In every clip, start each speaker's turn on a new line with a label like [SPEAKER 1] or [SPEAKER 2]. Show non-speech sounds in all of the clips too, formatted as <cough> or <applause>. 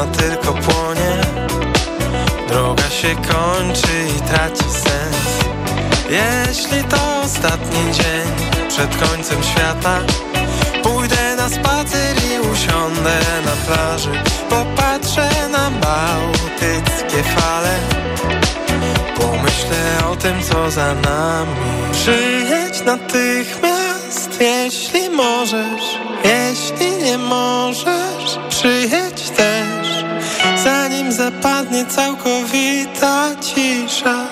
[SPEAKER 1] jedna tylko płonie. Droga się kończy i traci sens. Jeśli to ostatni dzień przed końcem świata Pójdę na spacer i usiądę na plaży. Popatrzę na bałtyckie fale. Pomyślę o tym, co za nami. Przyjedź natychmiast, jeśli możesz. Jeśli nie możesz, przyjedź też zapadnie całkowita cisza,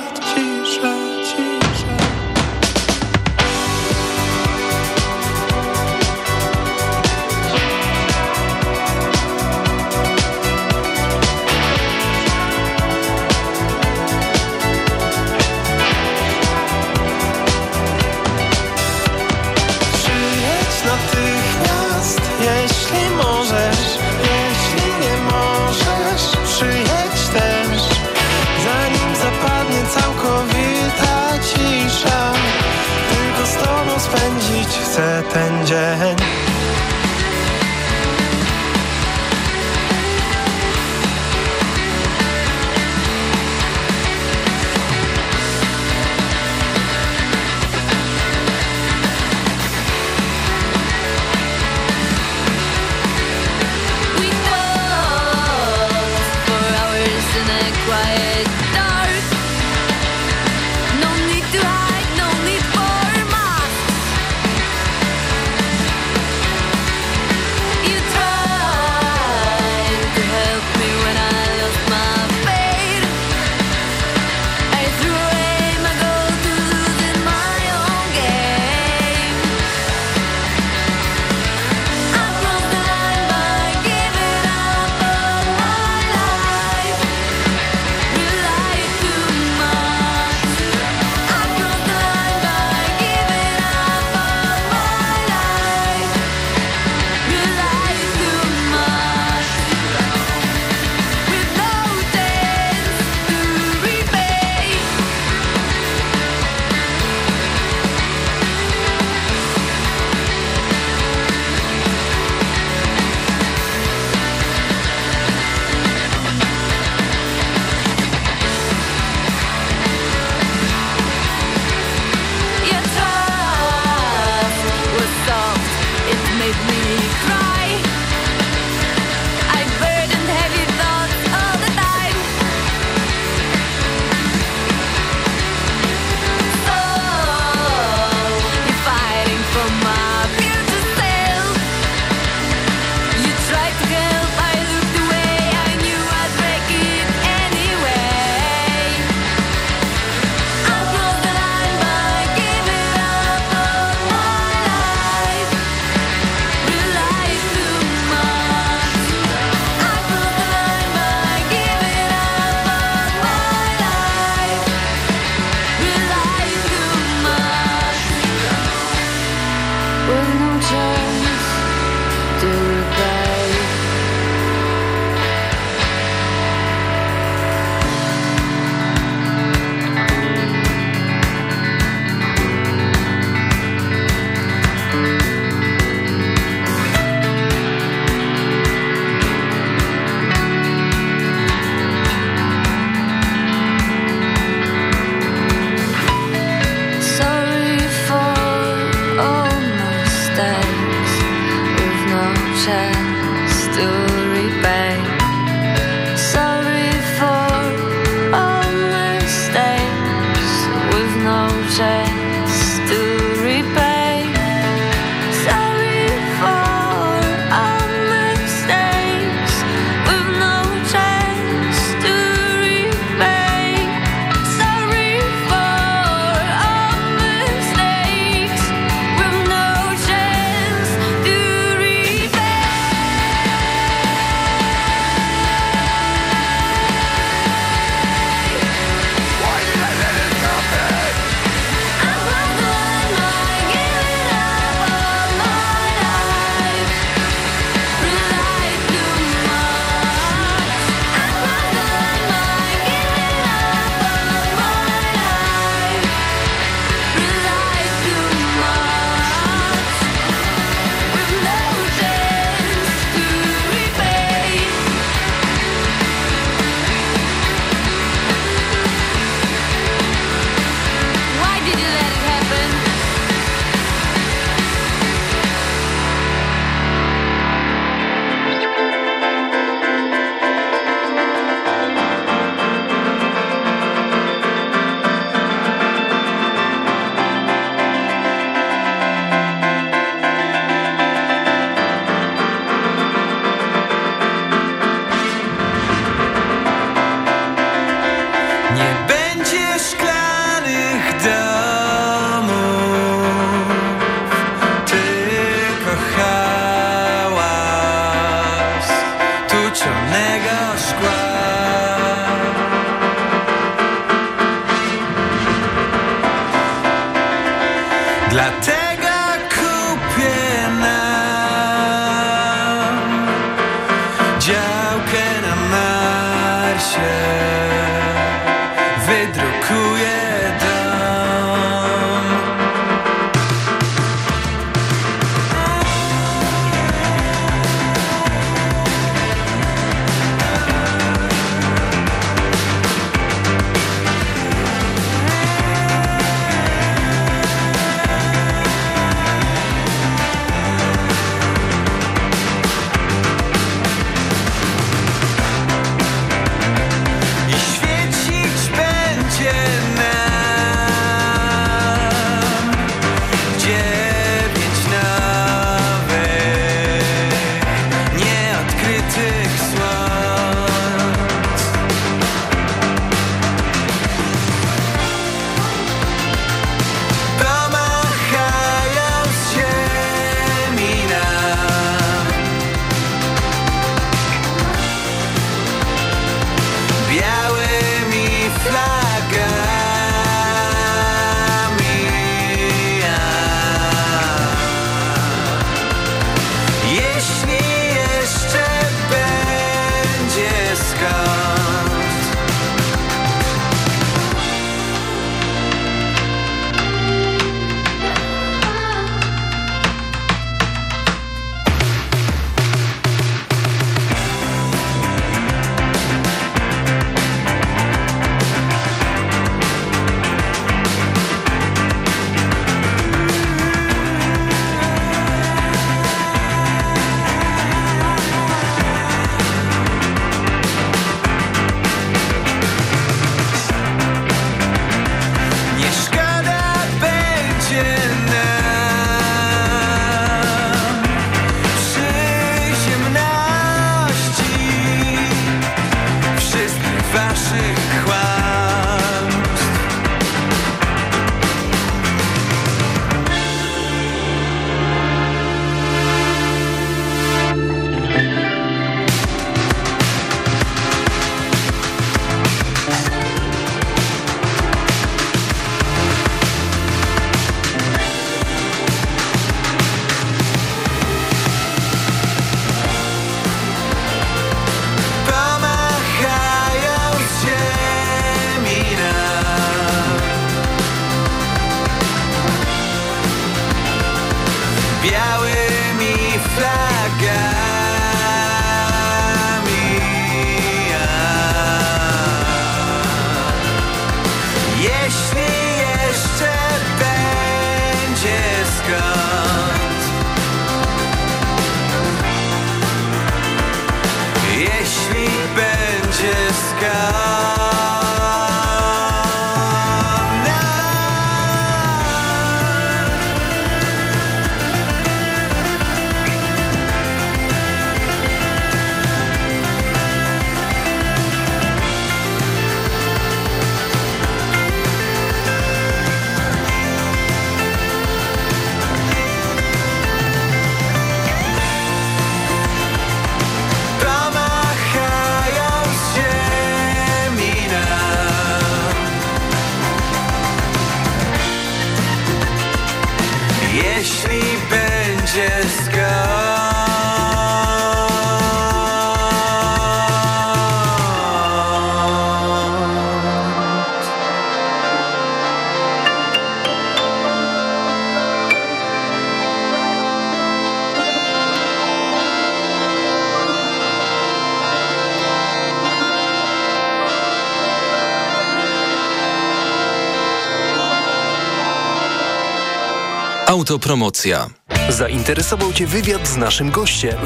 [SPEAKER 2] Autopromocja. Zainteresował Cię wywiad z naszym gościem?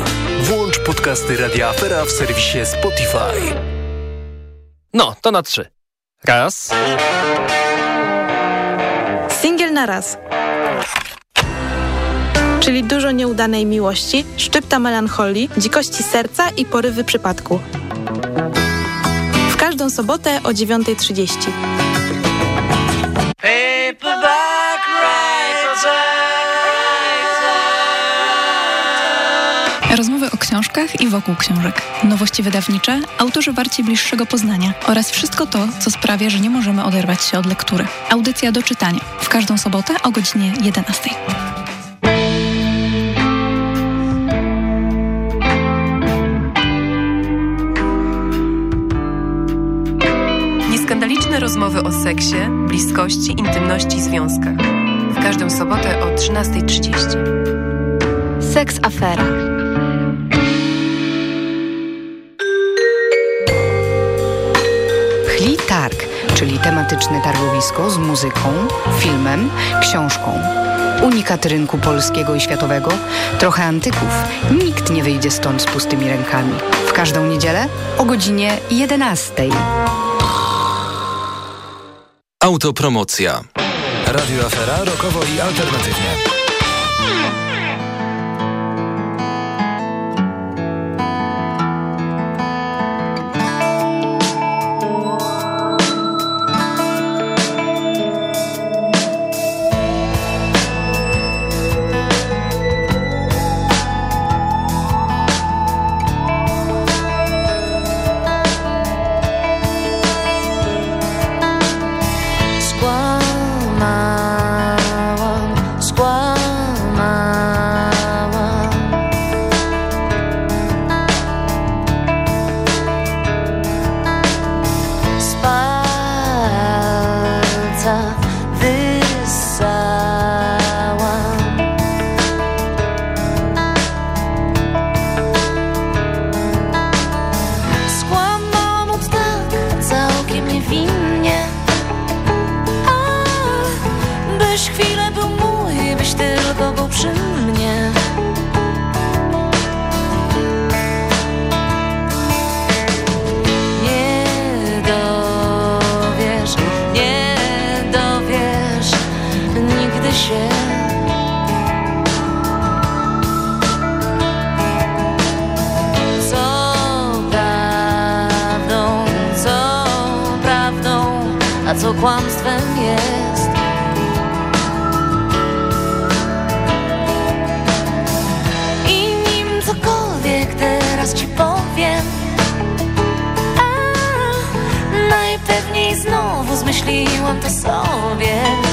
[SPEAKER 2] Włącz podcasty Radia Afera w serwisie Spotify.
[SPEAKER 3] No, to na trzy. Raz.
[SPEAKER 4] Singiel na raz. Czyli dużo nieudanej miłości, szczypta melancholii, dzikości serca i porywy przypadku. W każdą sobotę o 9.30. Paperback
[SPEAKER 5] książkach i wokół książek. Nowości wydawnicze, autorzy warci bliższego poznania oraz wszystko to, co sprawia, że nie możemy oderwać się od lektury. Audycja do czytania w każdą sobotę o godzinie 11.
[SPEAKER 6] Nieskandaliczne rozmowy o seksie, bliskości, intymności i związkach. W każdą sobotę o 13.30.
[SPEAKER 7] Seks afera.
[SPEAKER 8] Tematyczne targowisko z muzyką, filmem, książką. Unikat rynku polskiego i światowego, trochę antyków. Nikt nie wyjdzie stąd z pustymi rękami. W każdą niedzielę o godzinie 11.
[SPEAKER 1] Autopromocja. Radio Afera rokowo i alternatywnie.
[SPEAKER 9] a
[SPEAKER 10] co kłamstwem jest. I nim cokolwiek teraz ci powiem, a najpewniej znowu zmyśliłam to sobie.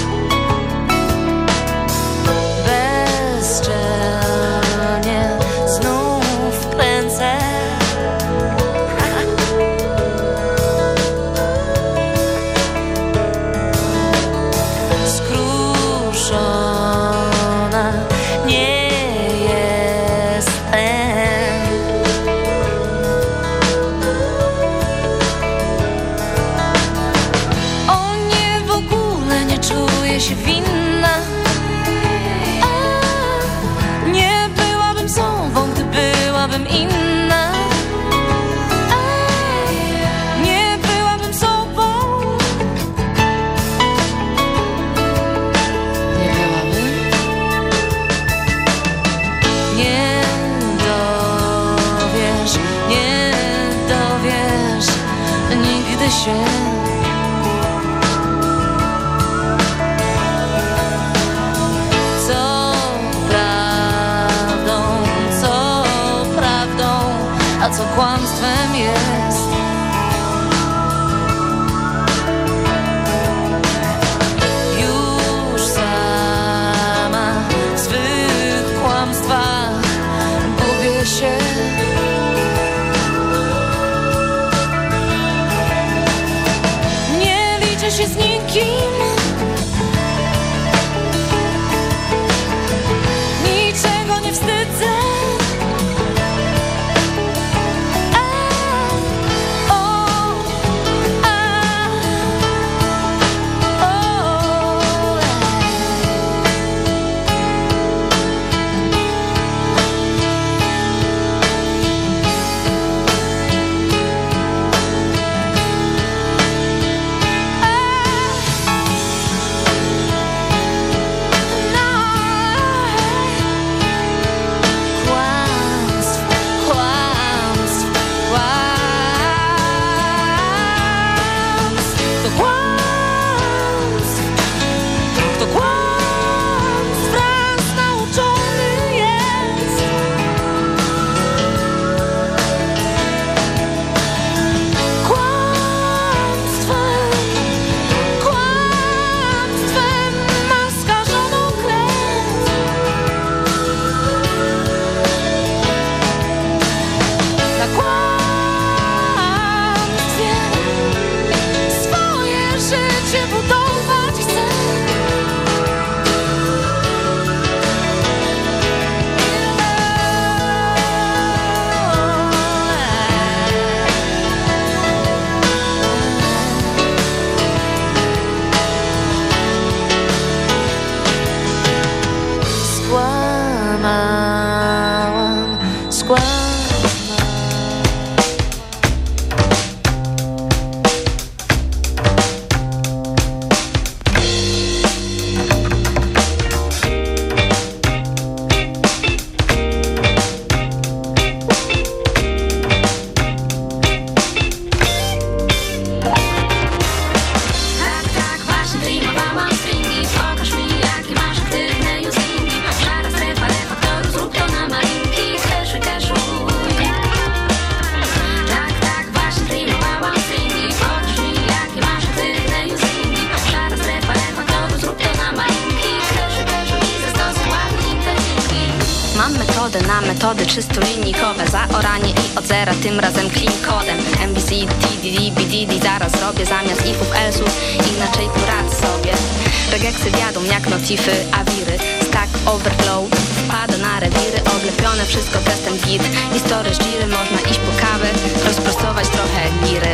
[SPEAKER 10] Notify, awiry Stack overflow Wpada na rewiry. Oblepione wszystko testem git. Historie żiry, można iść po kawę Rozprostować trochę giry.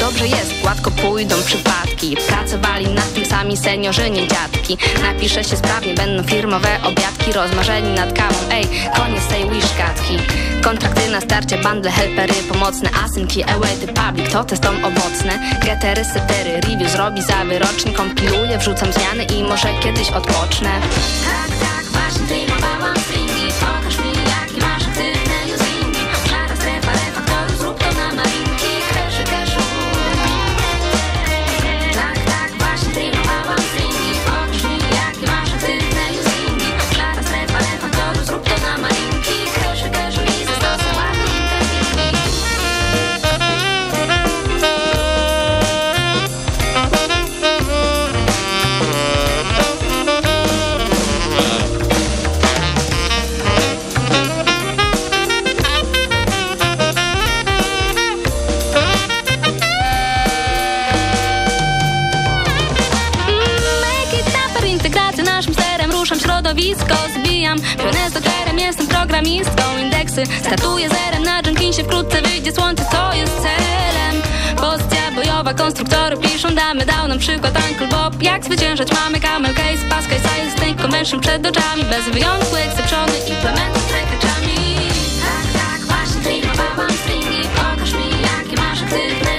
[SPEAKER 10] Dobrze jest, gładko pójdą przypadki. Pracowali nad tym sami seniorzy, nie dziadki Napisze się sprawnie, będą firmowe obiadki Rozmarzeni nad kawą, ej, koniec tej wish gadki Kontrakty na starcie, bundle, helpery pomocne Asynki, the public, to testom owocne. Getery, setery, review zrobi za wyrocznie Kompiluję, wrzucam zmiany i może kiedyś odpocznę dokerem, jestem programistką Indeksy startuję zerem. Na Jenkinsie wkrótce wyjdzie słońce To jest celem? Pozycja bojowa, konstruktory piszą Damy dał nam przykład Uncle Bob. Jak zwyciężać? Mamy camel case Pascal Science Think Convention przed oczami. Bez wyjątku exceptiony Implementuj trekeczami Tak, tak, właśnie dreamowałam stringi Pokaż mi jakie masz aktywne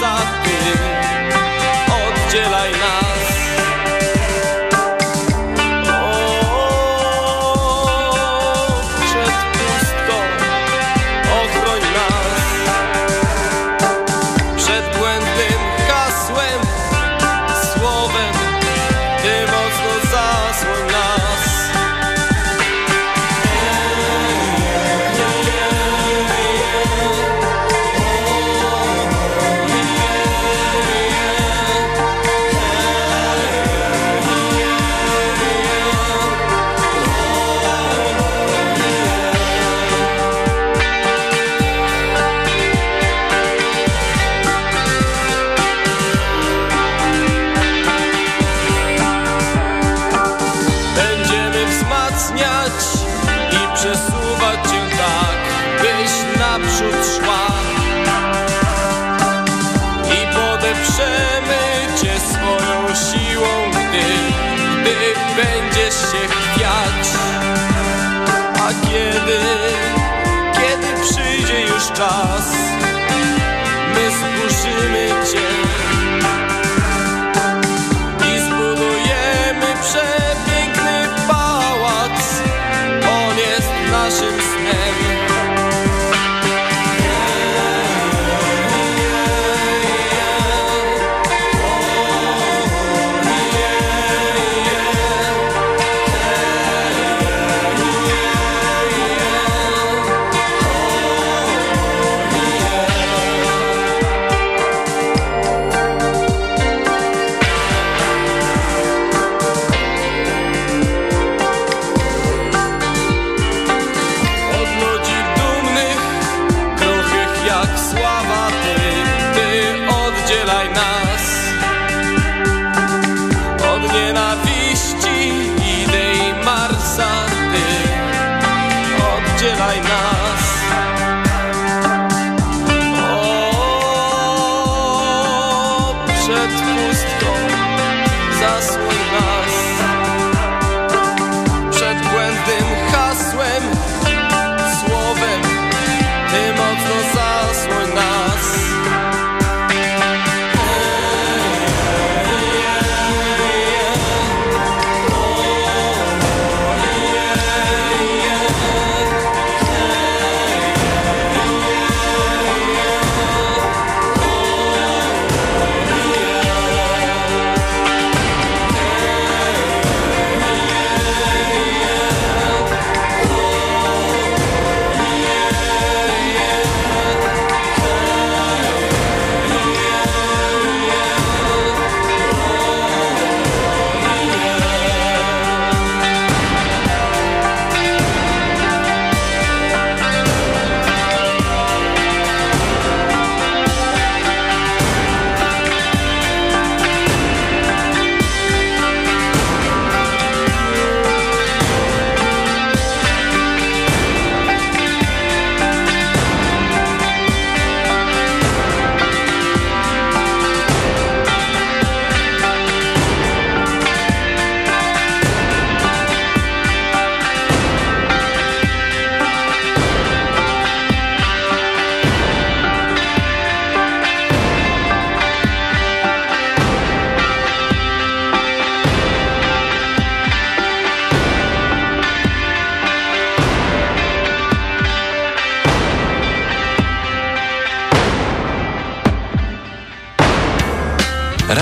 [SPEAKER 10] casa. us.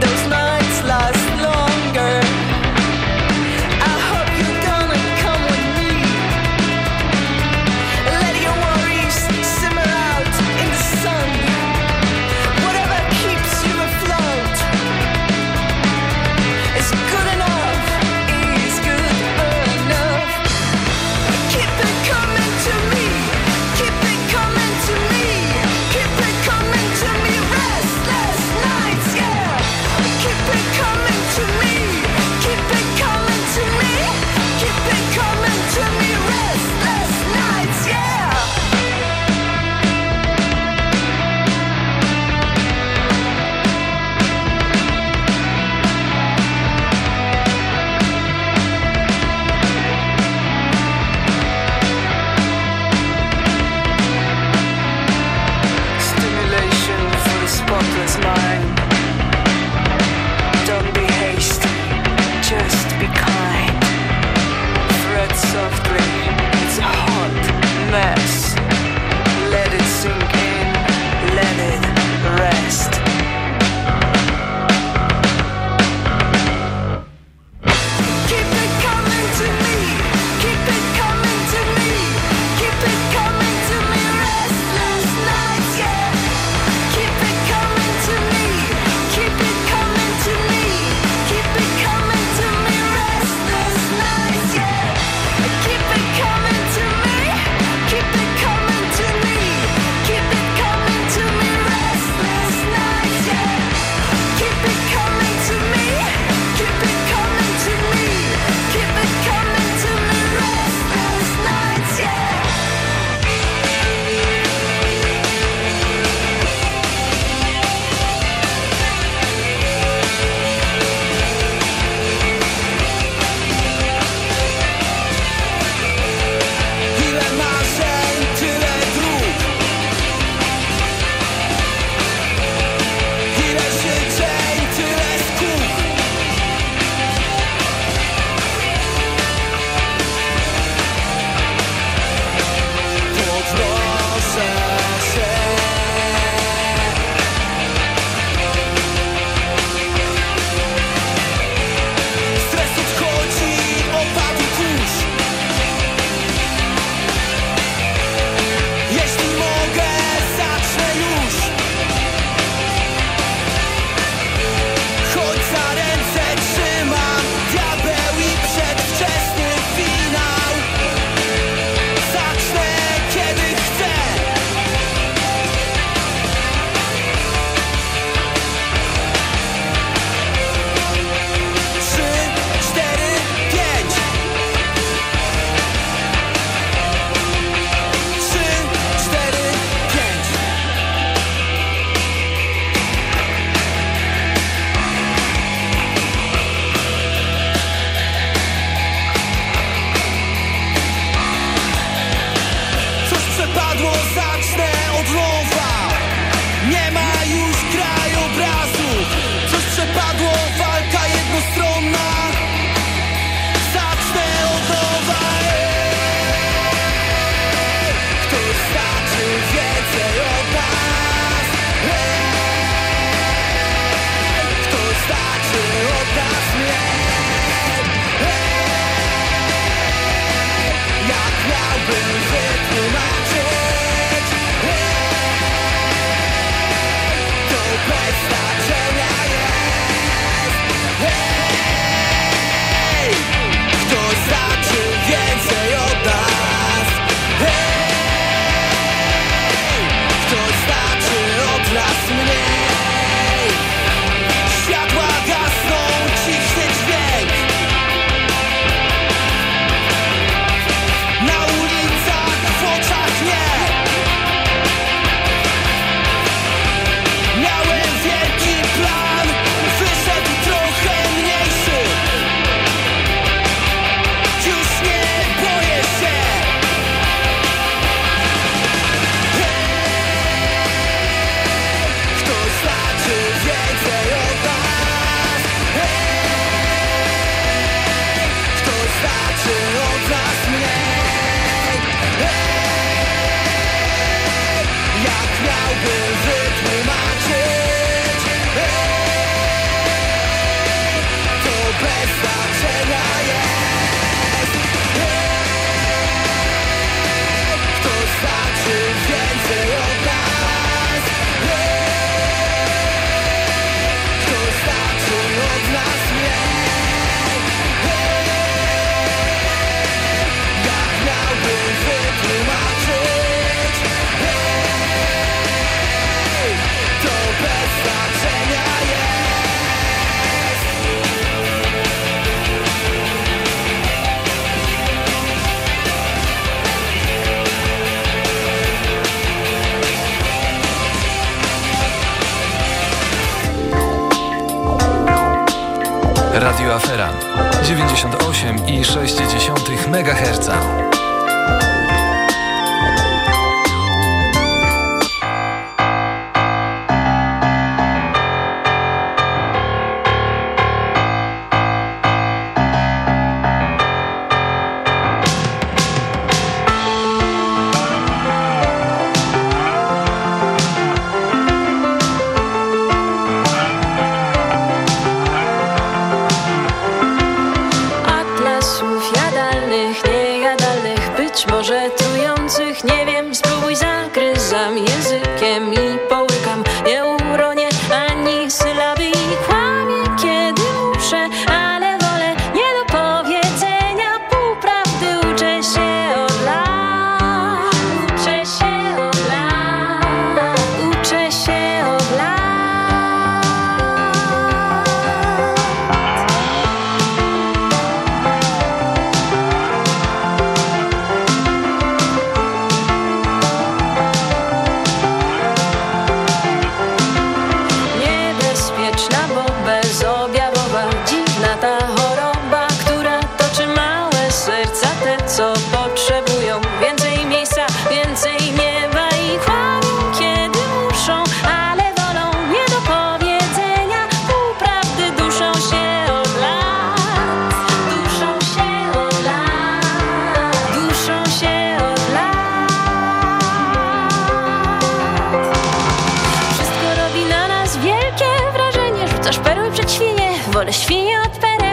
[SPEAKER 10] those 98,6 MHz. niż perły przed świnie Wolę świnie od pereł.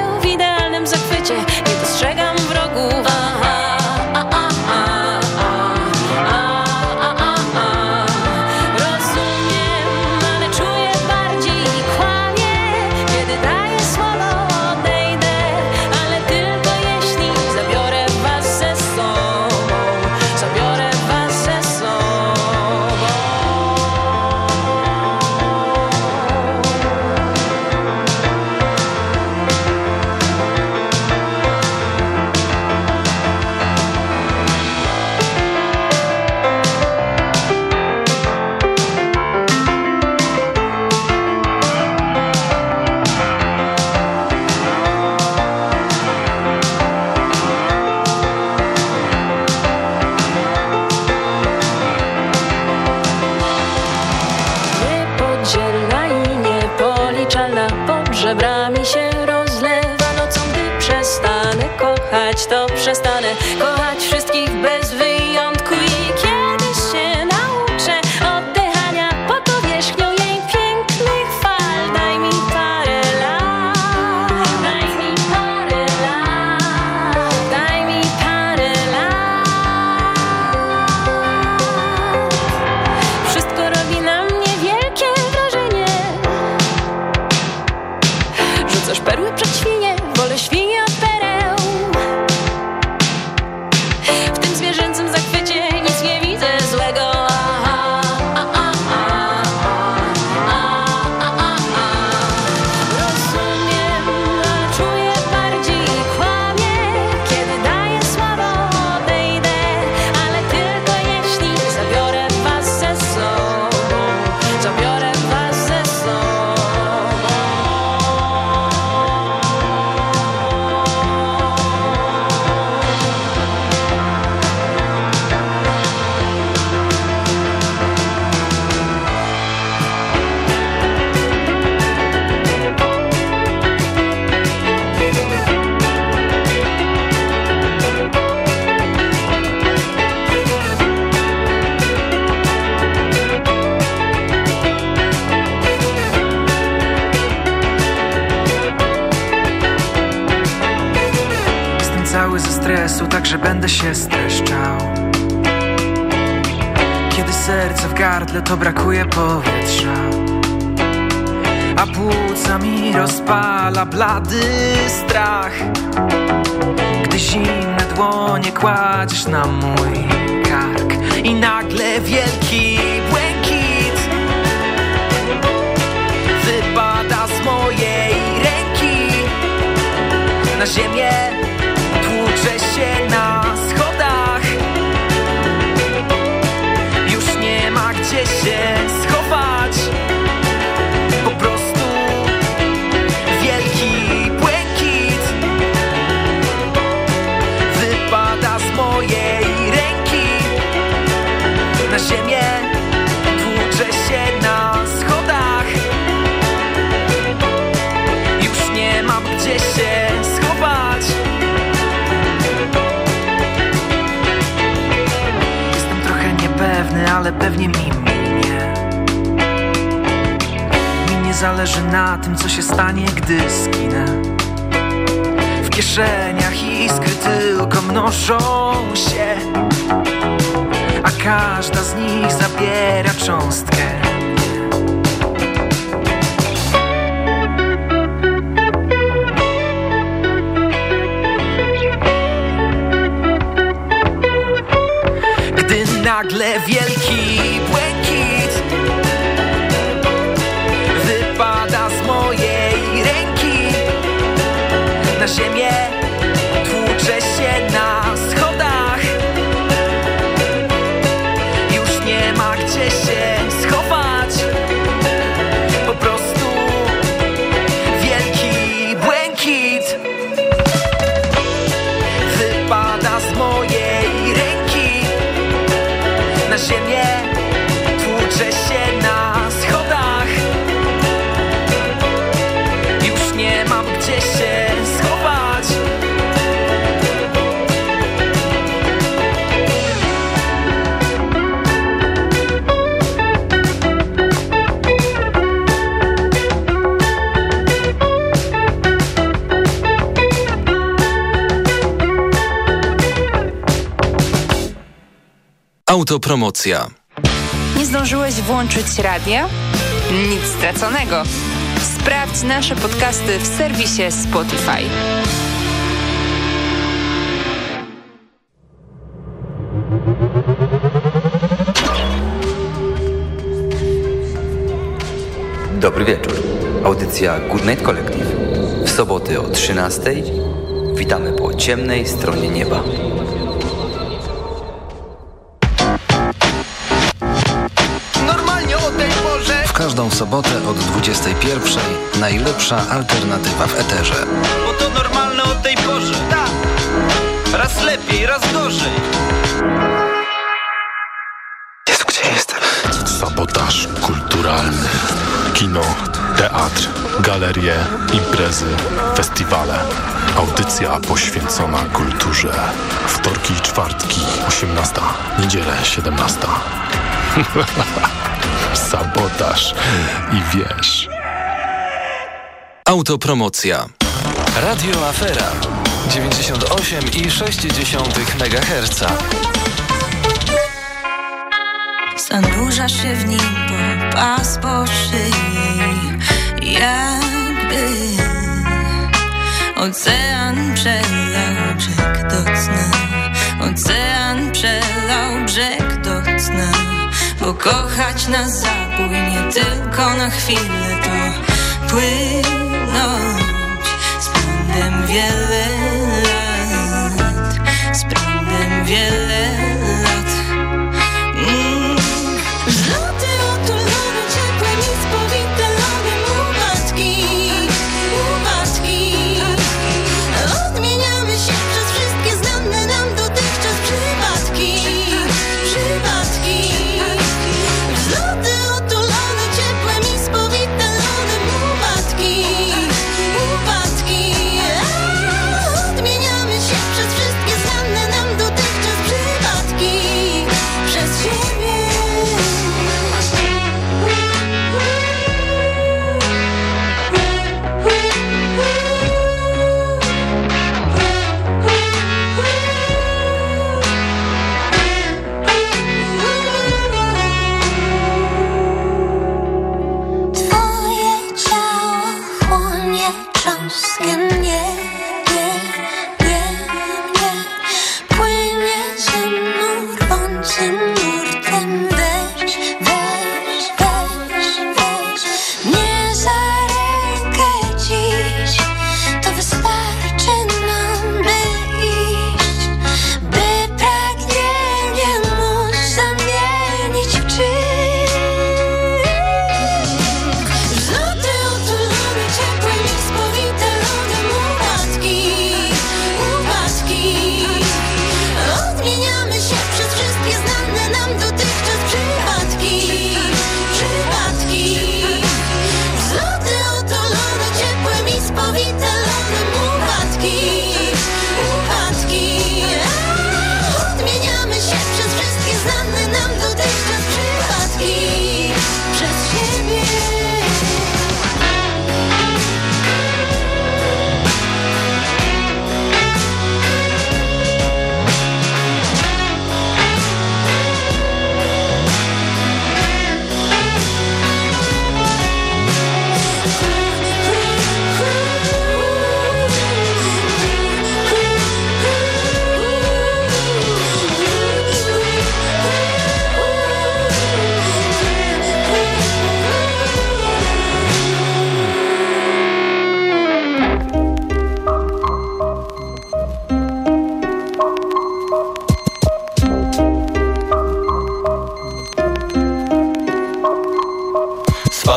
[SPEAKER 10] źle, to
[SPEAKER 11] brakuje powietrza. A płuca mi rozpala blady strach. Gdy zimne dłonie kładziesz na mój kark I nagle wielki błękit Wypada z mojej ręki. Na ziemię się schować. Po prostu wielki błękit Wypada z
[SPEAKER 12] mojej ręki. Na ziemię tłucze się na schodach. Już
[SPEAKER 1] nie
[SPEAKER 13] mam gdzie się schować. Jestem trochę niepewny, ale pewnie mimo. Zależy na tym, co się stanie, gdy skinę W kieszeniach iskry tylko mnożą się A każda z nich zabiera cząstkę. Nagle wielki Na ziemię
[SPEAKER 14] Autopromocja.
[SPEAKER 6] Nie zdążyłeś włączyć radia? Nic straconego. Sprawdź nasze podcasty w serwisie Spotify.
[SPEAKER 15] Dobry wieczór. Audycja Good Night Collective. W soboty o 13:00 witamy po ciemnej stronie nieba.
[SPEAKER 14] Każdą sobotę od 21 najlepsza alternatywa w eterze.
[SPEAKER 13] Bo to normalne o tej porze Tak Raz lepiej, raz gorzej
[SPEAKER 14] Jezu, gdzie jestem?
[SPEAKER 16] Sabotaż kulturalny. Kino, teatr, galerie, imprezy, festiwale. Audycja poświęcona kulturze. Wtorki i czwartki, 18. Niedzielę, 17. <laughs> Sabotaż i wiesz.
[SPEAKER 14] Autopromocja. Radio Afera 98,6 MHz.
[SPEAKER 10] Zanurza się w nim po pas po szyi Jakby ocean przelał brzeg do dna Ocean przelał brzeg do dna Bo kochać na zabój nie tylko na chwilę to płynąć. Z prądem wiele lat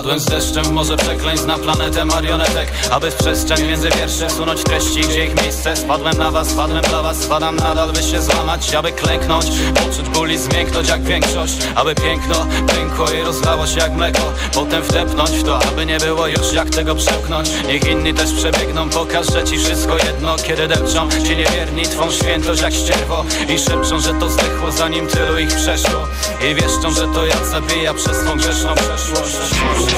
[SPEAKER 17] Płynąć z deszczem może przekleństw na planetę marionetek. Aby w przestrzeń między wiersze sunąć treści Gdzie ich miejsce? Spadłem na was, spadłem dla was Spadam nadal, by się złamać, aby klęknąć Poczuć ból i zmięknąć jak większość. Aby piękno pękło i rozlało się jak mleko. Potem wdepnąć w to, aby nie było już jak tego przełknąć Niech inni też przebiegną, pokaż, że ci wszystko jedno. Kiedy depczą ci niewierni, twą świętość jak ścierwo I szepczą, że to zdechło zanim tylu ich przeszło. I wieszczą, że to ja zabija przez twą grzeszną przeszłość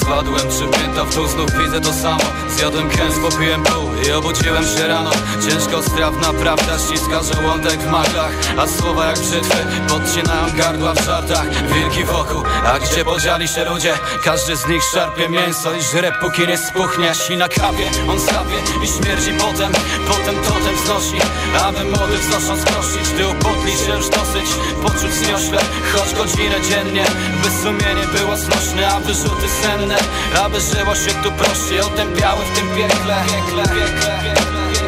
[SPEAKER 17] Spadłem przy w znów widzę to samo. Zjadłem kęs, popiłem pół i obudziłem się rano. Ciężko strawna prawda ściska żołądek w maglach A słowa jak brzytwy podcinają gardła w żartach. Wilki wokół, a gdzie podzieli się ludzie? Każdy z nich szarpie mięso i żre póki nie spuchnie. Sina kapie, on sapie i śmierdzi potem. Potem totem wznosi, aby młody wznosząc prosić Ty upodli się już dosyć, poczuć zniośle Choć godzinę dziennie, by sumienie było znośne A wyrzuty senne, aby żyło się tu prościej Otępiały w tym piekle, piekle, piekle, piekle.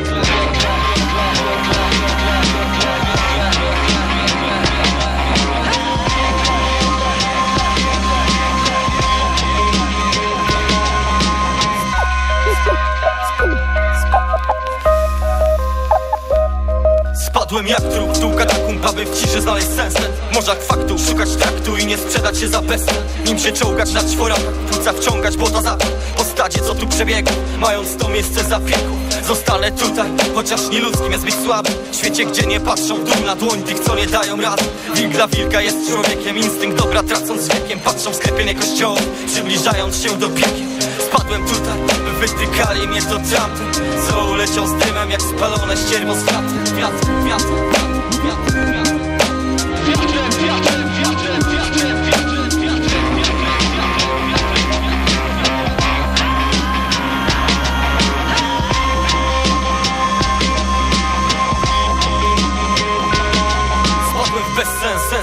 [SPEAKER 18] Spadłem jak trup, dół katakumb, aby w ciszy znaleźć sens. Morzach faktu, szukać traktu i nie sprzedać się za bezsen Nim się czołgać na czworach, płuca wciągać błota za Postacie co tu przebiegł, mając to miejsce zapiekł Zostanę tutaj, chociaż nieludzkim jest być słabym. W świecie, gdzie nie patrzą w dół na dłoń tych, co nie dają rady. Wilk dla wilka jest człowiekiem, instynkt dobra tracąc wiekiem. Patrzą w sklepienie kościołów, przybliżając się do piekieł Spadłem tutaj, wytykali mnie to tamten Co uleciał z dymem jak spalone ścierwo z wiatrem Wiatrem, wiatrem, wiatrem, wiatrem,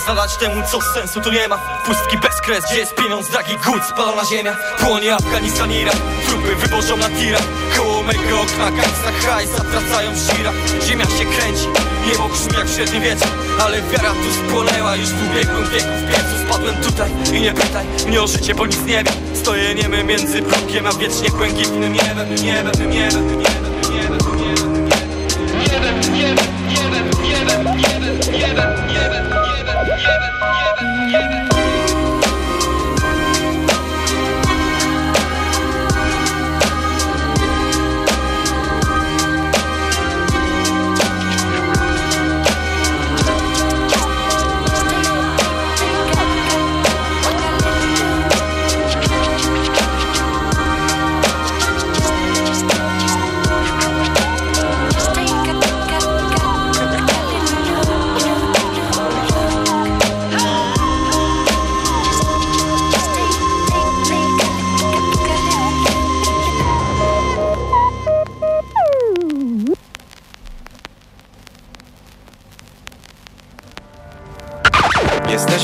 [SPEAKER 18] nadać temu co sensu tu nie ma Pustki bez kres, gdzie jest pieniądz, dragi głód, spalona ziemia Płonie Afganistan, Irak, trupy wybożą na tirach Koło mego okna, gangsta haj, zatracają żirach Ziemia się kręci, niebo brzmi jak w średnim wieczu Ale wiara tu spłonęła już w ubiegłym wieku W piecu spadłem tutaj i nie pytaj mnie o życie, bo nic nie wiem Stoję niemy między próbkiem, a wiecznie błękitnym niebem, niebem, niebem, niebem Niebem, niebem, niebem, niebem, niebem, niebem, niebem, niebem, Yeah, yeah, yeah.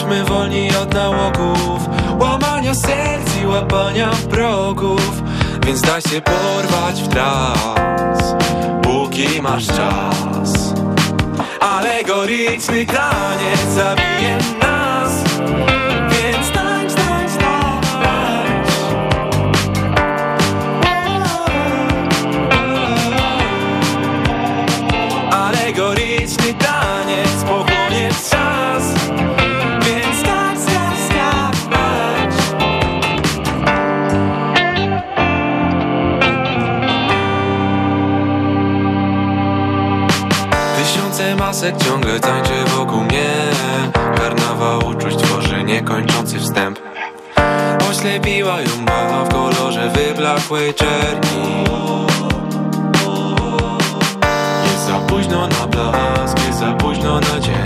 [SPEAKER 12] Jesteśmy wolni od nałogów Łamania serc i łapania progów. Więc daj się porwać w trans Póki masz czas. Alegoryczny taniec zabije nas Masek ciągle tańczy wokół mnie. Karnawał uczuć tworzy niekończący wstęp. Oślepiła ją bawa w kolorze wyblakłej czerni. Jest za późno na blask, jest za późno na dzień.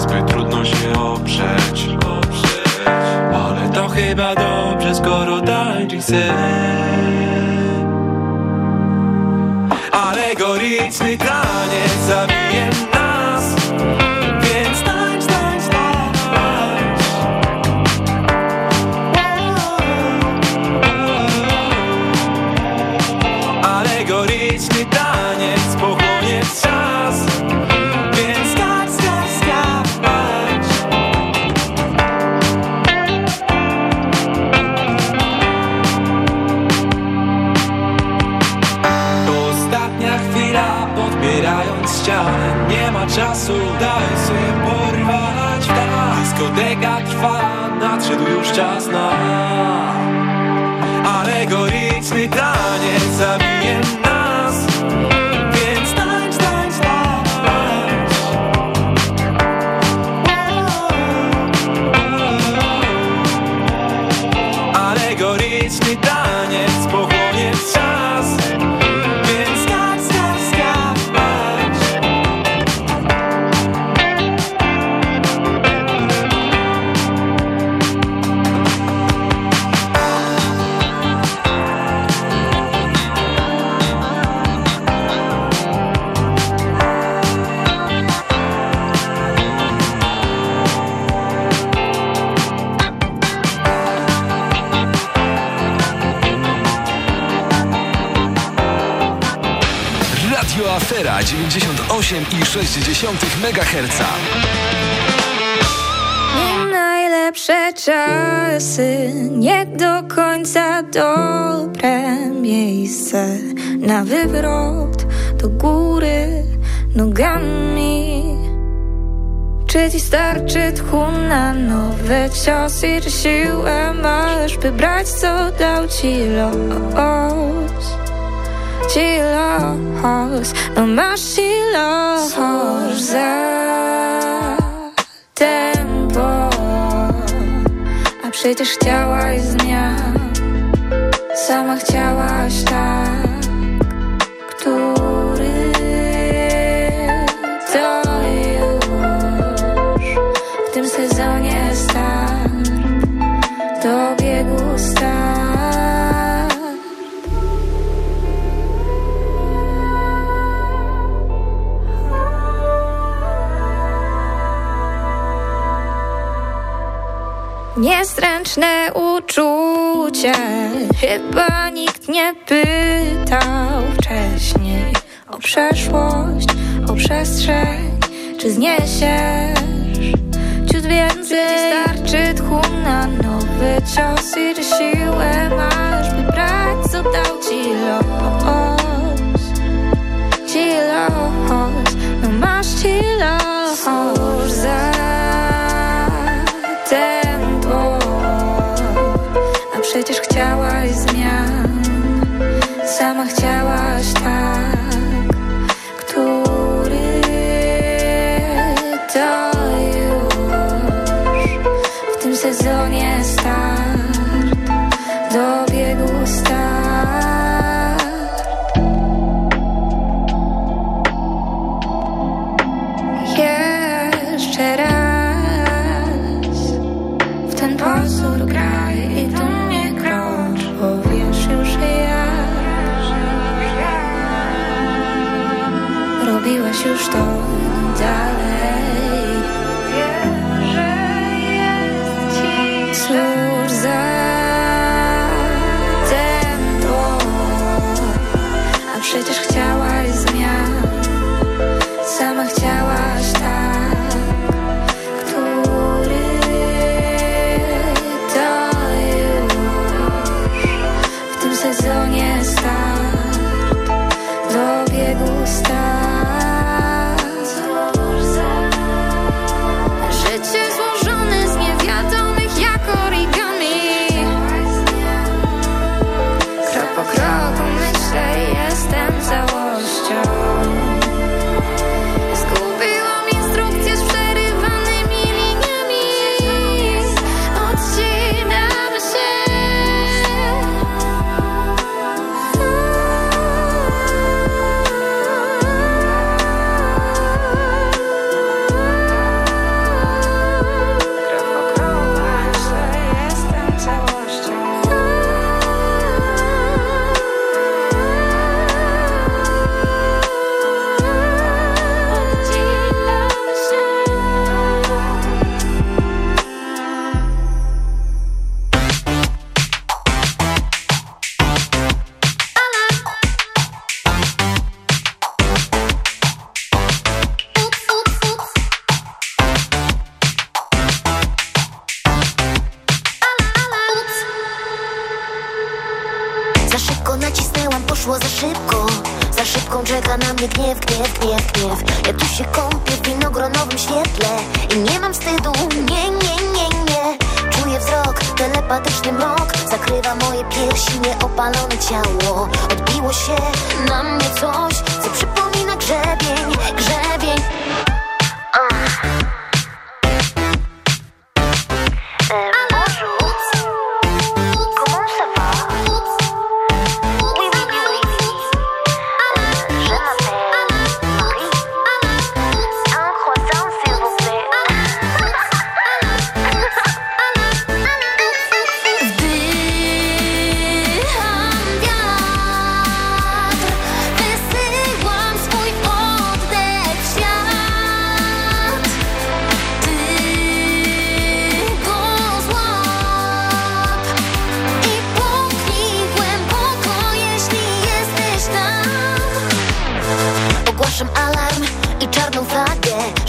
[SPEAKER 12] Zbyt trudno się oprzeć. Ale to chyba dobrze, skoro tańczy chce Alegoryczny taniec zabije
[SPEAKER 1] 98,6 MHz.
[SPEAKER 19] Najlepsze czasy, nie do końca dobre miejsce na wywrot do góry nogami. Czy ci starczy tchu na nowe ciosy, czy siłę masz, by brać co dał ci los? Los, no los za tempo. A przecież chciałaś zmian. Sama chciałaś tak Niestręczne uczucie. Chyba nikt nie pytał wcześniej O przeszłość, o przestrzeń. Czy zniesiesz ciut więcej? Starczy tchu na nowy cios I czy siłę masz By brać co dał ci los? Ci los, no masz ci los przecież chciałaś zmian Sama chciałaś tak Który to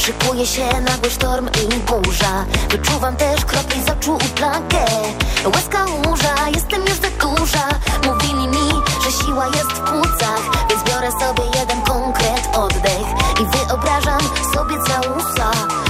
[SPEAKER 10] Szykuje się nagły sztorm i burza. Wyczuwam też kropli z oczu plagę Łezka umurza, jestem już za duża Mówili mi, że siła jest w płucach Więc biorę sobie jeden konkret oddech I wyobrażam sobie całusa.